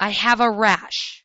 I have a rash.